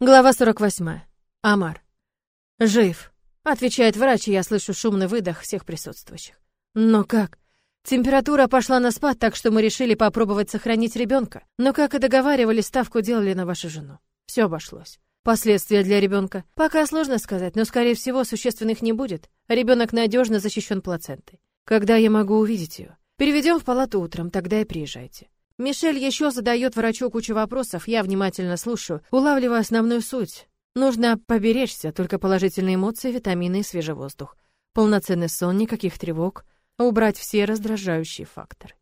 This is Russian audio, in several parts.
Глава 48. Амар. Жив, отвечает врач, и я слышу шумный выдох всех присутствующих. Но как? Температура пошла на спад, так что мы решили попробовать сохранить ребенка. Но как и договаривались, ставку делали на вашу жену. Все обошлось. Последствия для ребенка пока сложно сказать, но скорее всего существенных не будет. Ребенок надежно защищен плацентой. Когда я могу увидеть ее? Переведем в палату утром, тогда и приезжайте. Мишель еще задает врачу кучу вопросов, я внимательно слушаю, улавливая основную суть. Нужно поберечься, только положительные эмоции, витамины и свежий воздух. Полноценный сон, никаких тревог, убрать все раздражающие факторы.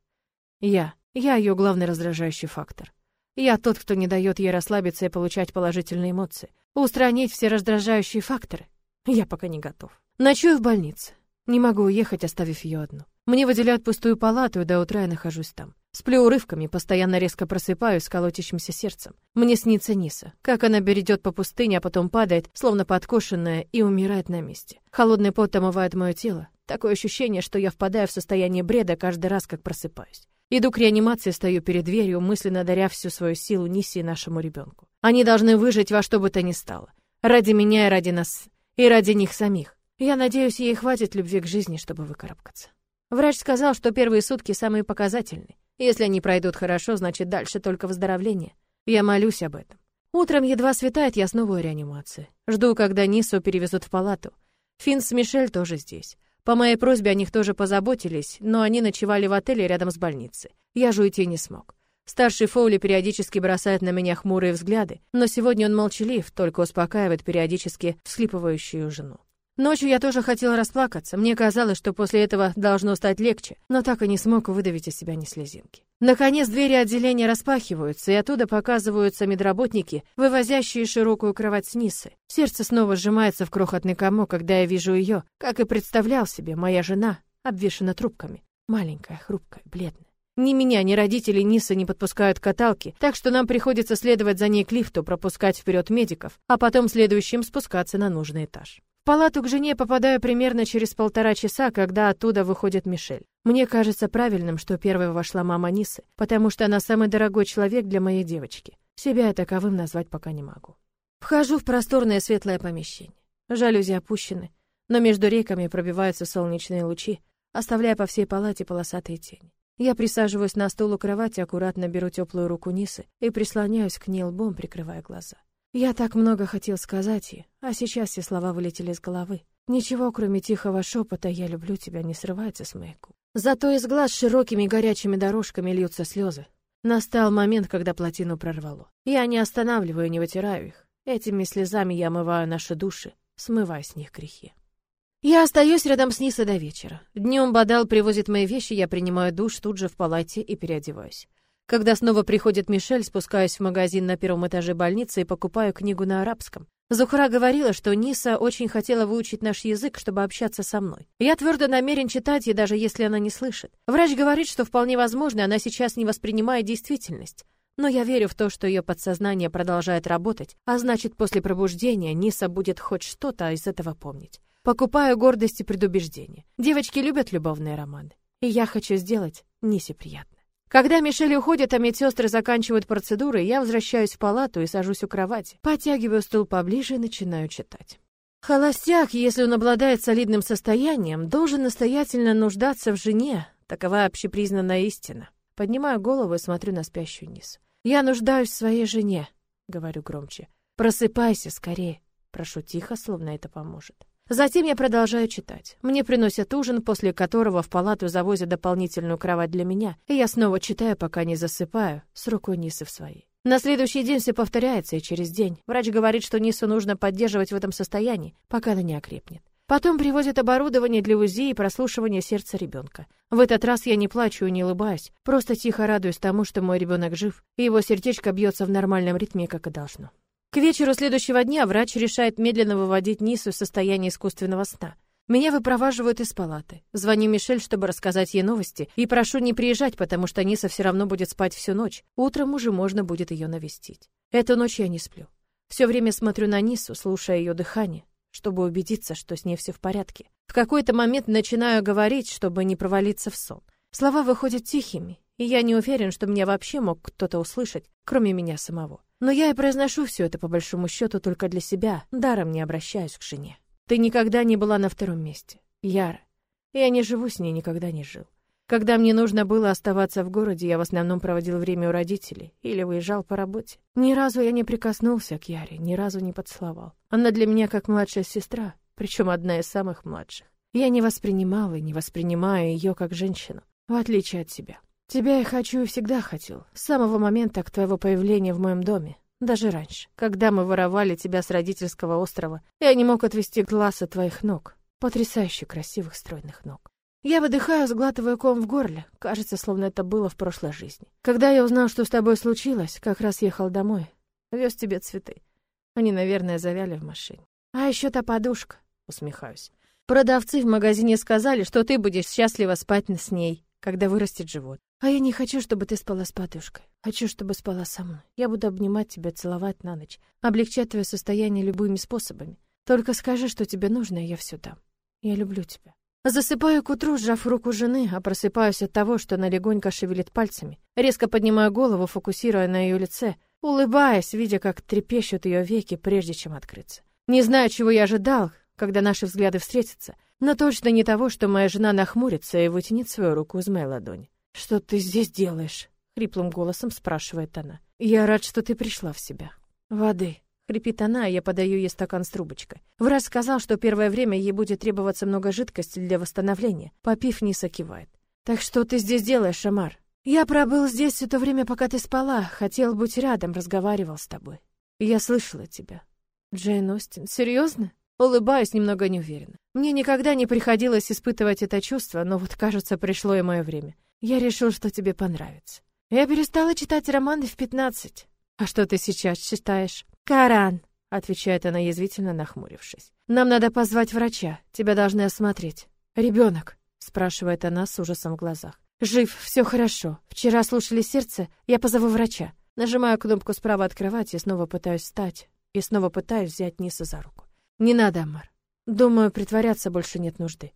Я, я ее главный раздражающий фактор. Я тот, кто не дает ей расслабиться и получать положительные эмоции. Устранить все раздражающие факторы я пока не готов. Ночую в больнице. Не могу уехать, оставив ее одну. Мне выделяют пустую палату, и до утра я нахожусь там. Сплю урывками, постоянно резко просыпаюсь с колотящимся сердцем. Мне снится Ниса, как она бередет по пустыне, а потом падает, словно подкошенная, и умирает на месте. Холодный пот омывает мое тело. Такое ощущение, что я впадаю в состояние бреда каждый раз, как просыпаюсь. Иду к реанимации, стою перед дверью, мысленно даря всю свою силу Нисе и нашему ребенку. Они должны выжить во что бы то ни стало. Ради меня и ради нас, и ради них самих. Я надеюсь, ей хватит любви к жизни, чтобы выкарабкаться. Врач сказал, что первые сутки самые показательные. Если они пройдут хорошо, значит, дальше только выздоровление. Я молюсь об этом. Утром едва светает, я снова в реанимации. Жду, когда Нису перевезут в палату. Финн с Мишель тоже здесь. По моей просьбе о них тоже позаботились, но они ночевали в отеле рядом с больницей. Я же уйти не смог. Старший Фоули периодически бросает на меня хмурые взгляды, но сегодня он молчалив, только успокаивает периодически всхлипывающую жену. Ночью я тоже хотела расплакаться. Мне казалось, что после этого должно стать легче, но так и не смог выдавить из себя ни слезинки. Наконец двери отделения распахиваются, и оттуда показываются медработники, вывозящие широкую кровать с Нисы. Сердце снова сжимается в крохотный комок, когда я вижу ее, как и представлял себе, моя жена, обвешана трубками. Маленькая, хрупкая, бледная. Ни меня, ни родители Нисы не подпускают к каталке, так что нам приходится следовать за ней к лифту, пропускать вперед медиков, а потом следующим спускаться на нужный этаж палату к жене попадаю примерно через полтора часа, когда оттуда выходит Мишель. Мне кажется правильным, что первой вошла мама Нисы, потому что она самый дорогой человек для моей девочки. Себя я таковым назвать пока не могу. Вхожу в просторное светлое помещение. Жалюзи опущены, но между рейками пробиваются солнечные лучи, оставляя по всей палате полосатые тени. Я присаживаюсь на стул у кровати, аккуратно беру теплую руку Нисы и прислоняюсь к ней лбом, прикрывая глаза. Я так много хотел сказать ей, а сейчас все слова вылетели из головы. Ничего, кроме тихого шепота «я люблю тебя» не срывается с моих губ. Зато из глаз широкими горячими дорожками льются слезы. Настал момент, когда плотину прорвало. Я не останавливаю, не вытираю их. Этими слезами я омываю наши души, смывая с них грехи. Я остаюсь рядом с Нисой до вечера. Днем Бадал привозит мои вещи, я принимаю душ тут же в палате и переодеваюсь. Когда снова приходит Мишель, спускаюсь в магазин на первом этаже больницы и покупаю книгу на арабском. Зухра говорила, что Ниса очень хотела выучить наш язык, чтобы общаться со мной. Я твердо намерен читать ей, даже если она не слышит. Врач говорит, что вполне возможно, она сейчас не воспринимает действительность. Но я верю в то, что ее подсознание продолжает работать, а значит, после пробуждения Ниса будет хоть что-то из этого помнить. Покупаю гордость и предубеждение. Девочки любят любовные романы. И я хочу сделать Нисе приятно. Когда Мишель уходит, а медсестры заканчивают процедуры, я возвращаюсь в палату и сажусь у кровати. Подтягиваю стул поближе и начинаю читать. Холостяк, если он обладает солидным состоянием, должен настоятельно нуждаться в жене. Такова общепризнанная истина. Поднимаю голову и смотрю на спящую Низ. «Я нуждаюсь в своей жене», — говорю громче. «Просыпайся скорее», — прошу тихо, словно это поможет. Затем я продолжаю читать. Мне приносят ужин, после которого в палату завозят дополнительную кровать для меня, и я снова читаю, пока не засыпаю, с рукой Нисы в своей. На следующий день все повторяется, и через день. Врач говорит, что Нису нужно поддерживать в этом состоянии, пока она не окрепнет. Потом привозят оборудование для УЗИ и прослушивания сердца ребенка. В этот раз я не плачу и не улыбаюсь, просто тихо радуюсь тому, что мой ребенок жив, и его сердечко бьется в нормальном ритме, как и должно. К вечеру следующего дня врач решает медленно выводить Нису из состояния искусственного сна. Меня выпроваживают из палаты. Звоню Мишель, чтобы рассказать ей новости, и прошу не приезжать, потому что Ниса все равно будет спать всю ночь. Утром уже можно будет ее навестить. Эту ночь я не сплю. Все время смотрю на Нису, слушая ее дыхание, чтобы убедиться, что с ней все в порядке. В какой-то момент начинаю говорить, чтобы не провалиться в сон. Слова выходят тихими, и я не уверен, что меня вообще мог кто-то услышать, кроме меня самого. Но я и произношу все это по большому счету только для себя, даром не обращаюсь к жене. Ты никогда не была на втором месте. Яра. Я не живу с ней, никогда не жил. Когда мне нужно было оставаться в городе, я в основном проводил время у родителей или выезжал по работе. Ни разу я не прикоснулся к Яре, ни разу не поцеловал. Она для меня как младшая сестра, причем одна из самых младших. Я не воспринимал и не воспринимаю ее как женщину, в отличие от тебя. Тебя я хочу и всегда хотел, с самого момента твоего появления в моем доме, даже раньше, когда мы воровали тебя с родительского острова. Я не мог отвести глаз от твоих ног, потрясающе красивых стройных ног. Я выдыхаю, сглатывая ком в горле. Кажется, словно это было в прошлой жизни. Когда я узнал, что с тобой случилось, как раз ехал домой. Вез тебе цветы. Они, наверное, завяли в машине. А еще та подушка. Усмехаюсь. Продавцы в магазине сказали, что ты будешь счастливо спать с ней, когда вырастет живот. А я не хочу, чтобы ты спала с подушкой. Хочу, чтобы спала со мной. Я буду обнимать тебя, целовать на ночь, облегчать твое состояние любыми способами. Только скажи, что тебе нужно, и я все дам. Я люблю тебя. Засыпаю к утру, сжав руку жены, а просыпаюсь от того, что она легонько шевелит пальцами. Резко поднимаю голову, фокусируя на ее лице, улыбаясь, видя, как трепещут ее веки, прежде чем открыться. Не знаю, чего я ожидал, когда наши взгляды встретятся, но точно не того, что моя жена нахмурится и вытянет свою руку из моей ладони. «Что ты здесь делаешь?» — хриплым голосом спрашивает она. «Я рад, что ты пришла в себя. Воды». Хрипит она, а я подаю ей стакан с трубочкой. Врач сказал, что первое время ей будет требоваться много жидкости для восстановления. Попив, Ниса кивает. «Так что ты здесь делаешь, Шамар?» «Я пробыл здесь все то время, пока ты спала. Хотел быть рядом, разговаривал с тобой. Я слышала тебя». «Джейн Остин, серьезно?» Улыбаюсь немного неуверенно. Мне никогда не приходилось испытывать это чувство, но вот, кажется, пришло и мое время. Я решил, что тебе понравится. Я перестала читать романы в пятнадцать. А что ты сейчас читаешь? «Коран», — отвечает она язвительно, нахмурившись. «Нам надо позвать врача. Тебя должны осмотреть». «Ребенок?» — спрашивает она с ужасом в глазах. «Жив, все хорошо. Вчера слушали сердце, я позову врача». Нажимаю кнопку справа от кровати и снова пытаюсь встать. И снова пытаюсь взять Ниса за руку. «Не надо, Амар. Думаю, притворяться больше нет нужды».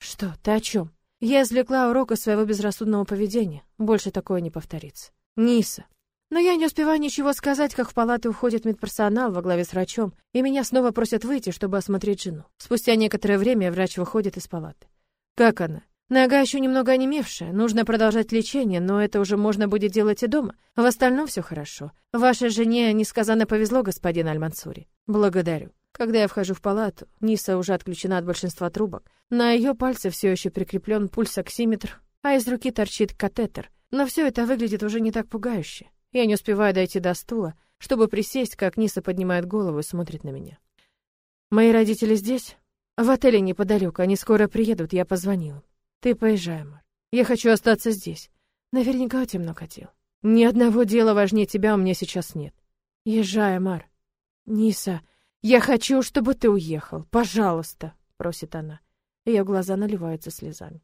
«Что? Ты о чем?» Я извлекла урок из своего безрассудного поведения. Больше такое не повторится. «Ниса, но я не успеваю ничего сказать, как в палату уходит медперсонал во главе с врачом, и меня снова просят выйти, чтобы осмотреть жену. Спустя некоторое время врач выходит из палаты. Как она? Нога еще немного онемевшая, нужно продолжать лечение, но это уже можно будет делать и дома. В остальном все хорошо. Вашей жене несказанно повезло, господин Аль-Мансури. Благодарю. Когда я вхожу в палату, Ниса уже отключена от большинства трубок. На ее пальце все еще прикреплен пульсоксиметр, а из руки торчит катетер. Но все это выглядит уже не так пугающе. Я не успеваю дойти до стула, чтобы присесть, как Ниса поднимает голову и смотрит на меня. «Мои родители здесь?» «В отеле неподалеку, они скоро приедут, я позвонила. Ты поезжай, Мар. Я хочу остаться здесь. Наверняка много дел. Ни одного дела важнее тебя у меня сейчас нет. Езжай, Мар. Ниса, я хочу, чтобы ты уехал, пожалуйста», — просит она. Ее глаза наливаются слезами.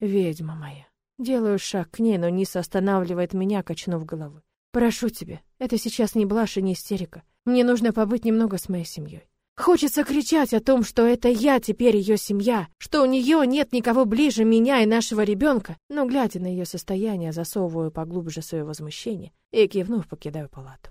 «Ведьма моя». Делаю шаг к ней, но Ниса останавливает меня, качнув головой. Прошу тебя, это сейчас не блажь и не истерика. Мне нужно побыть немного с моей семьей. Хочется кричать о том, что это я теперь ее семья, что у нее нет никого ближе меня и нашего ребенка, но, глядя на ее состояние, засовываю поглубже свое возмущение и, кивнув, покидаю палату.